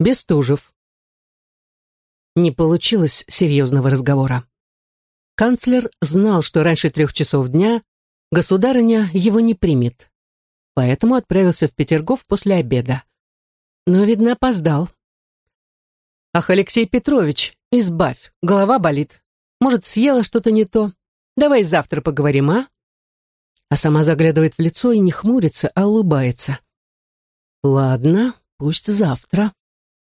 Бестужев. Не получилось серьезного разговора. Канцлер знал, что раньше трех часов дня государыня его не примет, поэтому отправился в Петергоф после обеда. Но, видно, опоздал. «Ах, Алексей Петрович, избавь, голова болит. Может, съела что-то не то? Давай завтра поговорим, а?» А сама заглядывает в лицо и не хмурится, а улыбается. «Ладно, пусть завтра».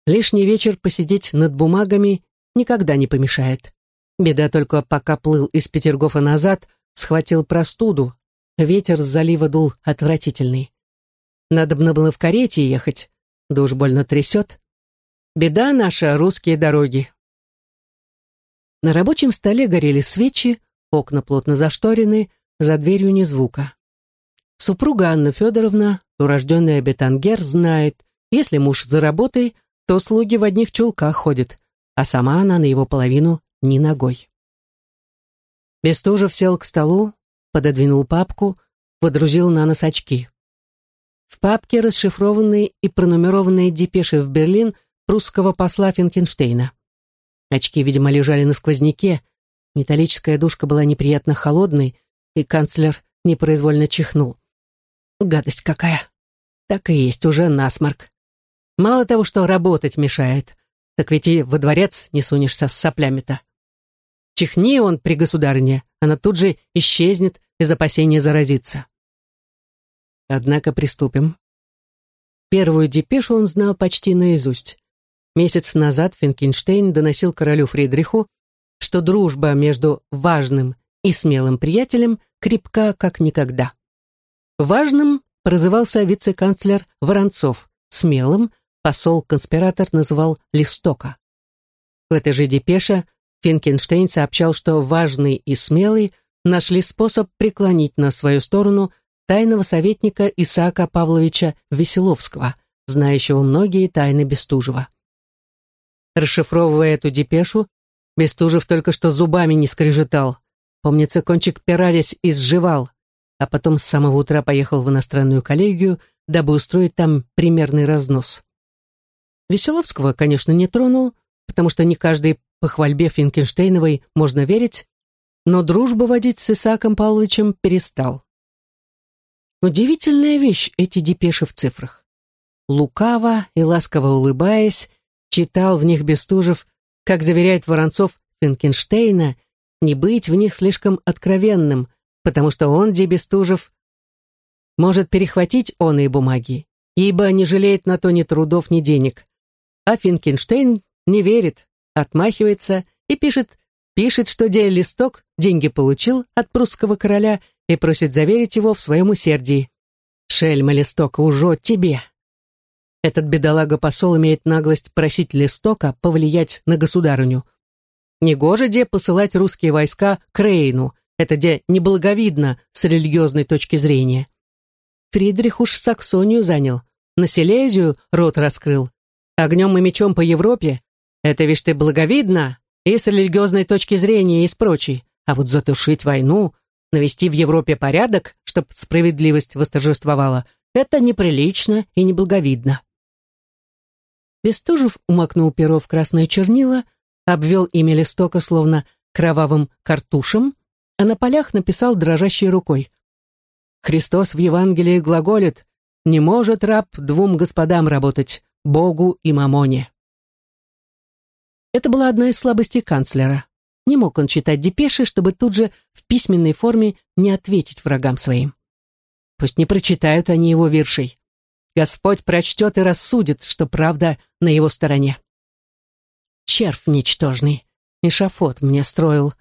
Лишний вечер посидеть над бумагами никогда не помешает. Беда только пока плыл из Петергофа назад, схватил простуду. Ветер с залива дул отвратительный. Надобно было в карете ехать, да уж больно трясет. Беда наша, русские дороги. На рабочем столе горели свечи, окна плотно зашторены, за дверью ни звука. Супруга Анна Федоровна, урожденная бетангер, знает, если муж за работой, то слуги в одних чулках ходят, а сама она на его половину ни ногой. Бестужев сел к столу, пододвинул папку, водрузил на нос очки. В папке расшифрованные и пронумерованные депеши в Берлин прусского посла Финкенштейна. Очки, видимо, лежали на сквозняке, металлическая дужка была неприятно холодной, и канцлер непроизвольно чихнул. Гадость какая! Так и есть, уже насморк. Мало того, что работать мешает, так ведь и во дворец не сунешься с соплями-то. Чихни он при государине, она тут же исчезнет из опасения заразиться. Однако приступим. Первую депешу он знал почти наизусть. Месяц назад Финкенштейн доносил королю Фридриху, что дружба между важным и смелым приятелем крепка как никогда. Важным прозывался вице-канцлер Воронцов, смелым посол-конспиратор называл Листока. В этой же депеше Финкенштейн сообщал, что важный и смелый нашли способ преклонить на свою сторону тайного советника Исаака Павловича Веселовского, знающего многие тайны Бестужева. Расшифровывая эту депешу, Бестужев только что зубами не скрежетал. Помнится, кончик пера весь изживал, а потом с самого утра поехал в иностранную коллегию, дабы устроить там примерный разнос. Веселовского, конечно, не тронул, потому что не каждой похвальбе Финкенштейновой можно верить, но дружбу водить с Исааком Павловичем перестал. Удивительная вещь эти депеши в цифрах. Лукаво и ласково улыбаясь, читал в них Бестужев, как заверяет Воронцов Финкенштейна, не быть в них слишком откровенным, потому что он, где Бестужев, может перехватить он и бумаги, ибо не жалеет на то ни трудов, ни денег. А Финкенштейн не верит, отмахивается и пишет, пишет, что день листок деньги получил от прусского короля и просит заверить его в своем усердии. Шельма листок, уже тебе. Этот бедолага-посол имеет наглость просить листока повлиять на государыню. Негоже де посылать русские войска к Рейну, это де неблаговидно с религиозной точки зрения. Фридрих уж Саксонию занял, на Силезию рот раскрыл, огнем и мечом по Европе, это, вишь ты, благовидно и с религиозной точки зрения и с прочей. А вот затушить войну, навести в Европе порядок, чтобы справедливость восторжествовала, это неприлично и неблаговидно. Бестужев умокнул перо в красное чернила, обвел имя листока словно кровавым картушем, а на полях написал дрожащей рукой. Христос в Евангелии глаголит «Не может раб двум господам работать, Богу и Мамоне. Это была одна из слабостей канцлера. Не мог он читать депеши, чтобы тут же в письменной форме не ответить врагам своим. Пусть не прочитают они его виршей. Господь прочтет и рассудит, что правда на его стороне. Червь ничтожный, эшафот мне строил.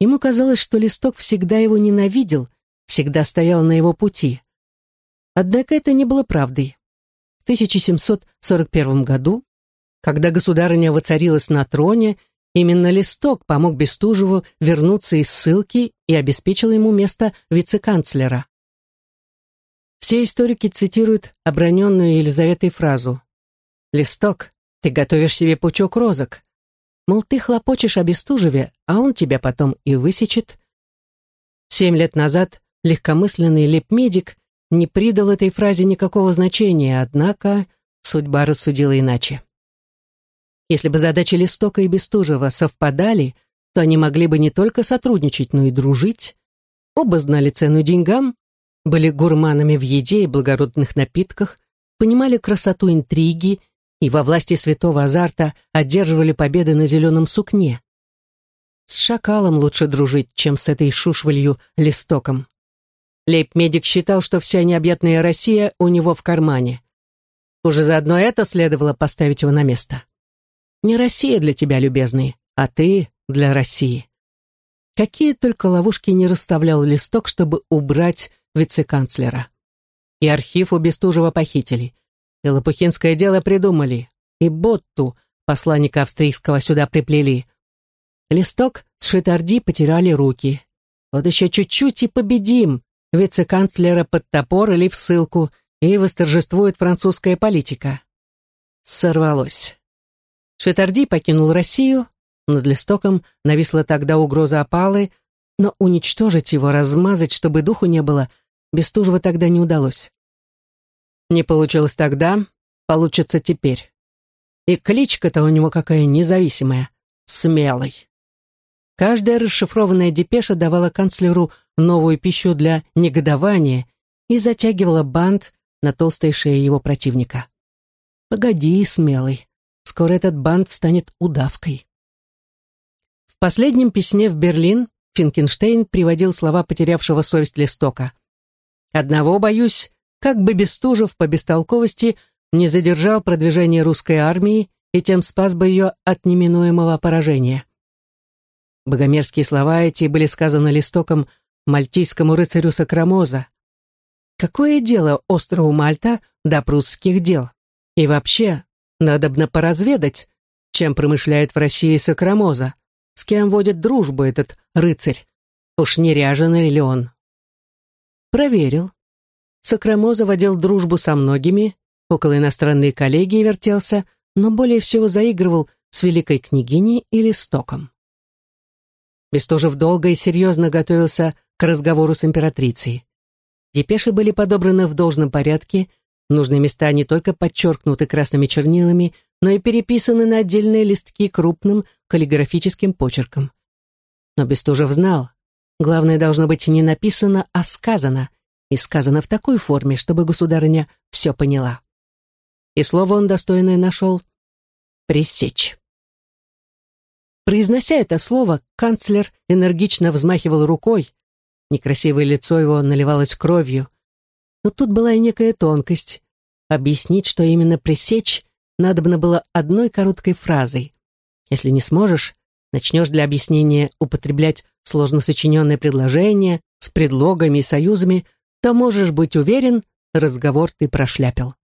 Ему казалось, что листок всегда его ненавидел, всегда стоял на его пути. Однако это не было правдой. В 1741 году, когда государыня воцарилась на троне, именно Листок помог Бестужеву вернуться из ссылки и обеспечил ему место вице-канцлера. Все историки цитируют оброненную Елизаветой фразу «Листок, ты готовишь себе пучок розок». Мол, ты хлопочешь о Бестужеве, а он тебя потом и высечет. Семь лет назад легкомысленный лепмедик не придал этой фразе никакого значения, однако судьба рассудила иначе. Если бы задачи Листока и Бестужева совпадали, то они могли бы не только сотрудничать, но и дружить. Оба знали цену деньгам, были гурманами в еде и благородных напитках, понимали красоту интриги и во власти святого азарта одерживали победы на зеленом сукне. С шакалом лучше дружить, чем с этой шушвалью листоком. Лейб-медик считал, что вся необъятная Россия у него в кармане. Уже заодно это следовало поставить его на место. Не Россия для тебя, любезный, а ты для России. Какие только ловушки не расставлял листок, чтобы убрать вице-канцлера. И архив у Бестужева похитили. И Лопухинское дело придумали. И Ботту, посланника австрийского, сюда приплели. Листок с Шитарди потеряли руки. Вот еще чуть-чуть и победим. Вице-канцлера под топор или в ссылку, и восторжествует французская политика. Сорвалось. Шитарди покинул Россию, над листоком нависла тогда угроза опалы, но уничтожить его, размазать, чтобы духу не было, Бестужева тогда не удалось. Не получилось тогда, получится теперь. И кличка-то у него какая независимая, смелый. Каждая расшифрованная депеша давала канцлеру новую пищу для негодования и затягивала бант на толстой шее его противника. «Погоди, смелый, скоро этот бант станет удавкой». В последнем письме в Берлин Финкенштейн приводил слова потерявшего совесть Листока. «Одного боюсь, как бы Бестужев по бестолковости не задержал продвижение русской армии и тем спас бы ее от неминуемого поражения». Богомерзкие слова эти были сказаны листоком мальтийскому рыцарю Сакрамоза. Какое дело острову Мальта до прусских дел? И вообще, надобно поразведать, чем промышляет в России Сакрамоза, с кем водит дружбу этот рыцарь. Уж не ряженый ли он? Проверил. Сакрамоза водил дружбу со многими, около иностранной коллегии вертелся, но более всего заигрывал с великой княгиней или стоком. Бестужев долго и серьезно готовился к разговору с императрицей. Депеши были подобраны в должном порядке, нужные места не только подчеркнуты красными чернилами, но и переписаны на отдельные листки крупным каллиграфическим почерком. Но Бестужев знал, главное должно быть не написано, а сказано, и сказано в такой форме, чтобы государыня все поняла. И слово он достойное нашел — «пресечь». Произнося это слово, канцлер энергично взмахивал рукой. Некрасивое лицо его наливалось кровью. Но тут была и некая тонкость. Объяснить, что именно пресечь, надобно было одной короткой фразой. Если не сможешь, начнешь для объяснения употреблять сложно сочиненное предложение с предлогами и союзами, то можешь быть уверен, разговор ты прошляпил.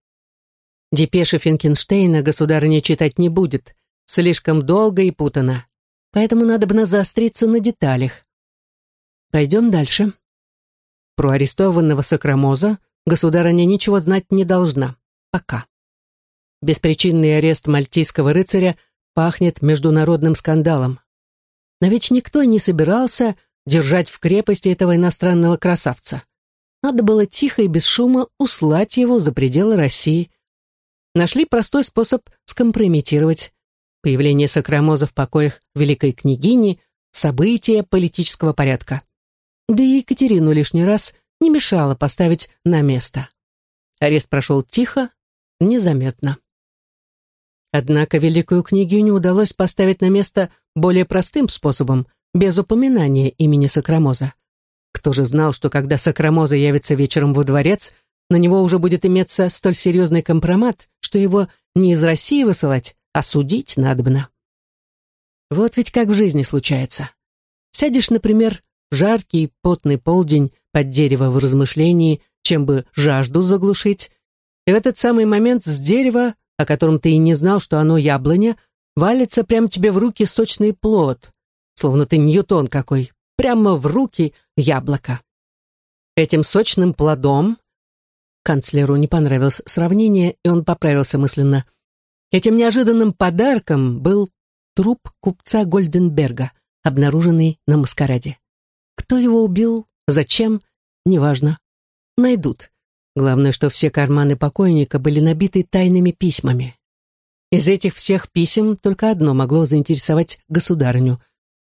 Депеши Финкенштейна государыня читать не будет, слишком долго и путано поэтому надо бы заостриться на деталях. Пойдем дальше. Про арестованного Сакрамоза государыня ничего знать не должна. Пока. Беспричинный арест мальтийского рыцаря пахнет международным скандалом. Но ведь никто не собирался держать в крепости этого иностранного красавца. Надо было тихо и без шума услать его за пределы России. Нашли простой способ скомпрометировать появление Сакрамоза в покоях великой княгини, события политического порядка. Да и Екатерину лишний раз не мешало поставить на место. Арест прошел тихо, незаметно. Однако великую княгиню удалось поставить на место более простым способом, без упоминания имени Сакрамоза. Кто же знал, что когда Сакрамоза явится вечером во дворец, на него уже будет иметься столь серьезный компромат, что его не из России высылать, осудить надобно. Вот ведь как в жизни случается. Сядешь, например, жаркий потный полдень под дерево в размышлении, чем бы жажду заглушить, и в этот самый момент с дерева, о котором ты и не знал, что оно яблоня, валится прямо тебе в руки сочный плод, словно ты Ньютон какой, прямо в руки яблоко. Этим сочным плодом канцлеру не понравилось сравнение, и он поправился мысленно – Этим неожиданным подарком был труп купца Гольденберга, обнаруженный на маскараде. Кто его убил, зачем, неважно. Найдут. Главное, что все карманы покойника были набиты тайными письмами. Из этих всех писем только одно могло заинтересовать государыню.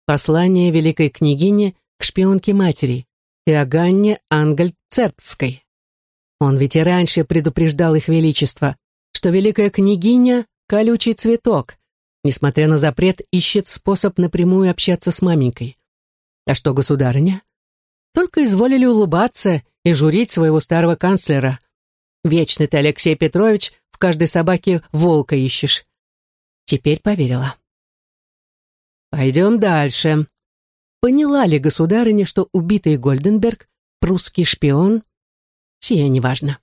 Послание великой княгини к шпионке матери, Иоганне Ангель-Цербской. Он ведь и раньше предупреждал их величество, что великая княгиня — колючий цветок, несмотря на запрет, ищет способ напрямую общаться с маменькой. А что, государыня? Только изволили улыбаться и журить своего старого канцлера. Вечно ты, Алексей Петрович, в каждой собаке волка ищешь. Теперь поверила. Пойдем дальше. Поняла ли государыня, что убитый Гольденберг — прусский шпион? Сие неважно.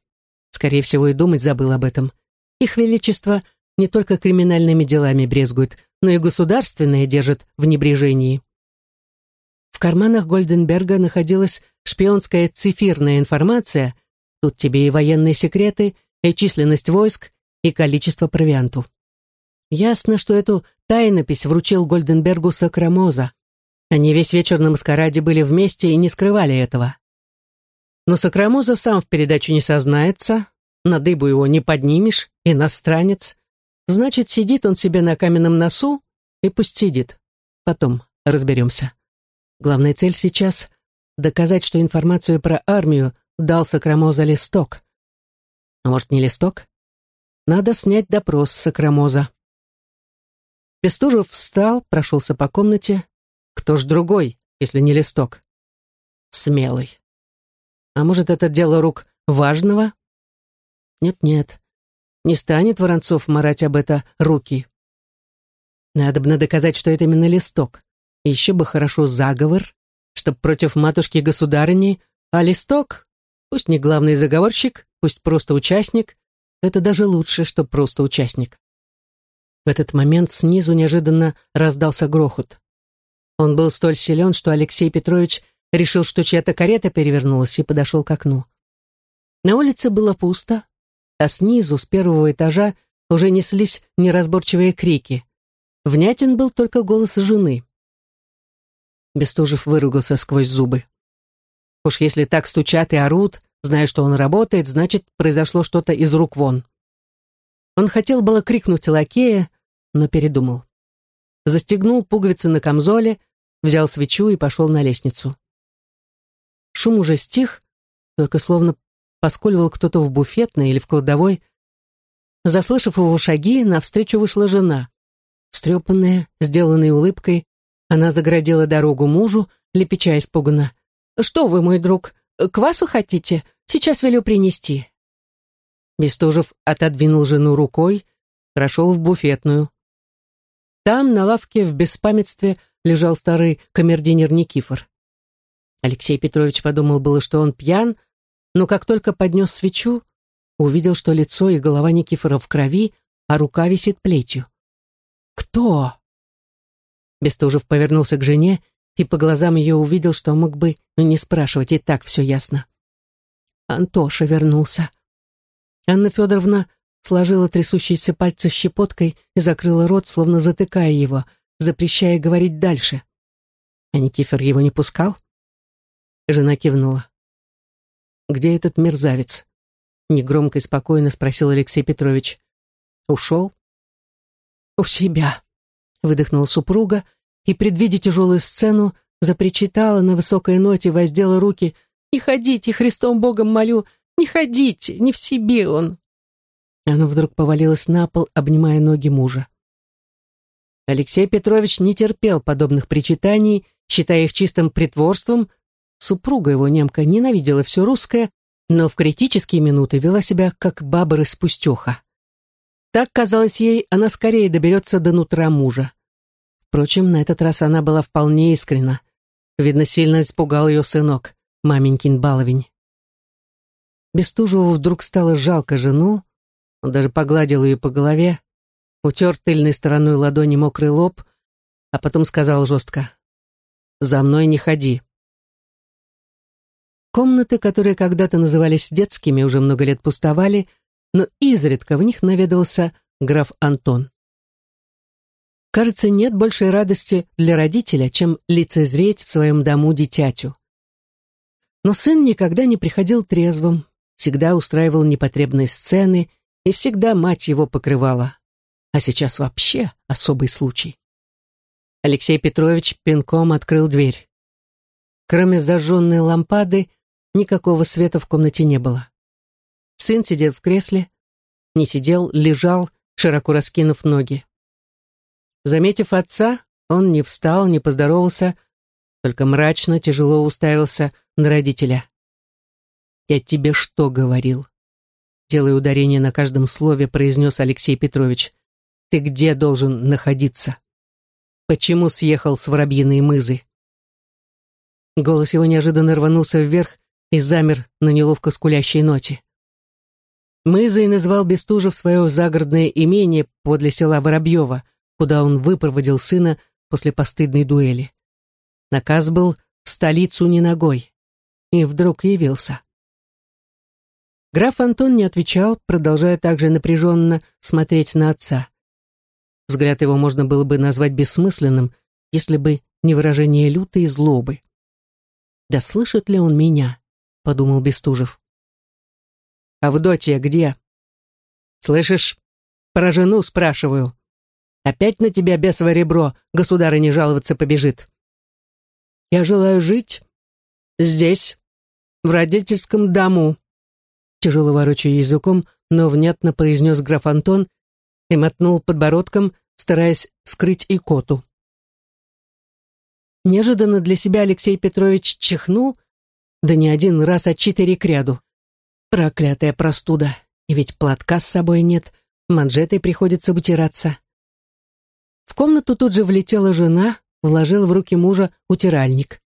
Скорее всего, и думать забыл об этом. Их Величество не только криминальными делами брезгует, но и государственное держит в небрежении. В карманах Гольденберга находилась шпионская цифирная информация, тут тебе и военные секреты, и численность войск, и количество провианту. Ясно, что эту тайнопись вручил Гольденбергу Сакрамоза. Они весь вечер на маскараде были вместе и не скрывали этого. Но Сакрамоза сам в передачу не сознается, на дыбу его не поднимешь, иностранец. Значит, сидит он себе на каменном носу, и пусть сидит. Потом разберемся. Главная цель сейчас — доказать, что информацию про армию дал Сакрамоза листок. А может, не листок? Надо снять допрос Сакрамоза. Бестужев встал, прошелся по комнате. Кто ж другой, если не листок? Смелый. А может, это дело рук важного? Нет-нет, не станет Воронцов марать об это руки. Надо бы доказать, что это именно листок. Еще бы хорошо заговор, чтоб против матушки-государыни, а листок, пусть не главный заговорщик, пусть просто участник, это даже лучше, что просто участник. В этот момент снизу неожиданно раздался грохот. Он был столь силен, что Алексей Петрович решил, что чья-то карета перевернулась и подошел к окну. На улице было пусто, а снизу, с первого этажа, уже неслись неразборчивые крики. Внятен был только голос жены. Бестужев выругался сквозь зубы. Уж если так стучат и орут, зная, что он работает, значит, произошло что-то из рук вон. Он хотел было крикнуть лакея, но передумал. Застегнул пуговицы на камзоле, взял свечу и пошел на лестницу. Шум уже стих, только словно поскуливал кто-то в буфетной или в кладовой. Заслышав его шаги, навстречу вышла жена. Встрепанная, сделанной улыбкой, она загородила дорогу мужу, лепеча испуганно. «Что вы, мой друг, квасу хотите? Сейчас велю принести». Бестужев отодвинул жену рукой, прошел в буфетную. Там, на лавке, в беспамятстве, лежал старый камердинер Никифор. Алексей Петрович подумал было, что он пьян, но как только поднес свечу, увидел, что лицо и голова Никифора в крови, а рука висит плетью. «Кто?» Бестужев повернулся к жене и по глазам ее увидел, что мог бы не спрашивать, и так все ясно. Антоша вернулся. Анна Федоровна сложила трясущиеся пальцы щепоткой и закрыла рот, словно затыкая его, запрещая говорить дальше. А Никифор его не пускал? Жена кивнула. «Где этот мерзавец?» Негромко и спокойно спросил Алексей Петрович. «Ушел?» «У себя», выдохнула супруга и, предвидя тяжелую сцену, запричитала на высокой ноте, воздела руки. «Не ходите, Христом Богом молю, не ходите, не в себе он!» Она вдруг повалилась на пол, обнимая ноги мужа. Алексей Петрович не терпел подобных причитаний, считая их чистым притворством. Супруга его, немка, ненавидела все русское, но в критические минуты вела себя как баба-распустеха. Так, казалось ей, она скорее доберется до нутра мужа. Впрочем, на этот раз она была вполне искренна. Видно, сильно испугал ее сынок, маменькин баловень. Бестужеву вдруг стало жалко жену, он даже погладил ее по голове, утер тыльной стороной ладони мокрый лоб, а потом сказал жестко «За мной не ходи». Комнаты, которые когда-то назывались детскими, уже много лет пустовали, но изредка в них наведался граф Антон. Кажется, нет большей радости для родителя, чем лицезреть в своем дому дитятю. Но сын никогда не приходил трезвым, всегда устраивал непотребные сцены, и всегда мать его покрывала. А сейчас вообще особый случай. Алексей Петрович пинком открыл дверь. Кроме зажженной лампады, никакого света в комнате не было. Сын сидел в кресле, не сидел, лежал, широко раскинув ноги. Заметив отца, он не встал, не поздоровался, только мрачно, тяжело уставился на родителя. «Я тебе что говорил?» Делая ударение на каждом слове, произнес Алексей Петрович. «Ты где должен находиться? Почему съехал с воробьиной мызы?» Голос его неожиданно рванулся вверх и замер на неловко скулящей ноте. Мызой назвал Бестужев свое загородное имение подле села Воробьева, куда он выпроводил сына после постыдной дуэли. Наказ был столицу не ногой. И вдруг явился. Граф Антон не отвечал, продолжая также напряженно смотреть на отца. Взгляд его можно было бы назвать бессмысленным, если бы не выражение лютой злобы. «Да слышит ли он меня?» — подумал Бестужев. «Авдотья где?» «Слышишь? Про жену спрашиваю. Опять на тебя бесово ребро, государыне жаловаться побежит. Я желаю жить здесь, в родительском дому, тяжело ворочая языком, но внятно произнес граф Антон и мотнул подбородком, стараясь скрыть икоту. Неожиданно для себя Алексей Петрович чихнул, да не один раз, а четыре к ряду. Проклятая простуда, и ведь платка с собой нет, манжетой приходится вытираться. В комнату тут же влетела жена, вложила в руки мужа утиральник.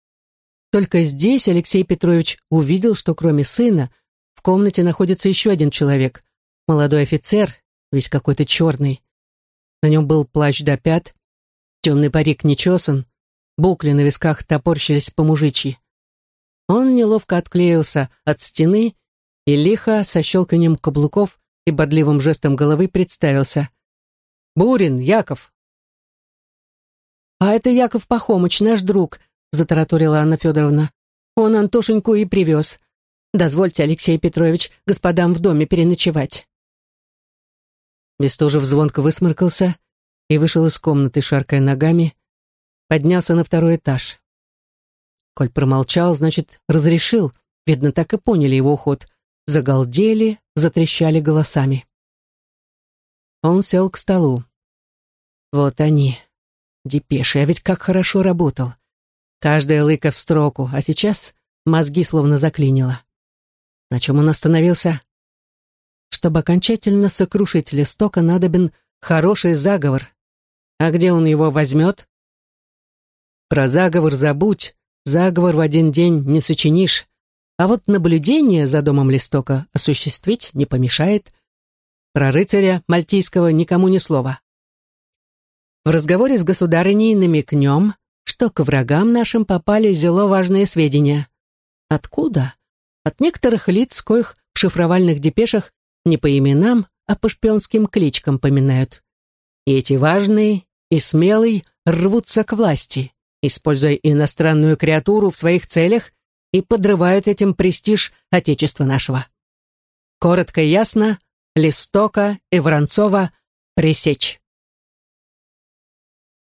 Только здесь Алексей Петрович увидел, что кроме сына в комнате находится еще один человек, молодой офицер, весь какой-то черный. На нем был плащ до пят, темный парик не чесан, Букли на висках топорщились по мужичьи. Он неловко отклеился от стены и лихо со щелканием каблуков и бодливым жестом головы представился. «Бурин, Яков!» «А это Яков Пахомыч, наш друг», — затараторила Анна Федоровна. «Он Антошеньку и привез. Дозвольте, Алексей Петрович, господам в доме переночевать». Бестужев звонко высморкался и вышел из комнаты, шаркая ногами, поднялся на второй этаж. Коль промолчал, значит, разрешил. Видно, так и поняли его уход. Загалдели, затрещали голосами. Он сел к столу. Вот они, депеши, а ведь как хорошо работал. Каждая лыка в строку, а сейчас мозги словно заклинило. На чем он остановился? Чтобы окончательно сокрушить листока, надобен хороший заговор. А где он его возьмет? Про заговор забудь, заговор в один день не сочинишь, а вот наблюдение за домом Листока осуществить не помешает. Про рыцаря мальтийского никому ни слова. В разговоре с государыней намекнем, что к врагам нашим попали зело важные сведения. Откуда? От некоторых лиц, коих в шифровальных депешах не по именам, а по шпионским кличкам поминают. И эти важные и смелые рвутся к власти используя иностранную креатуру в своих целях и подрывают этим престиж Отечества нашего. Коротко и ясно, Листока и Воронцова пресечь.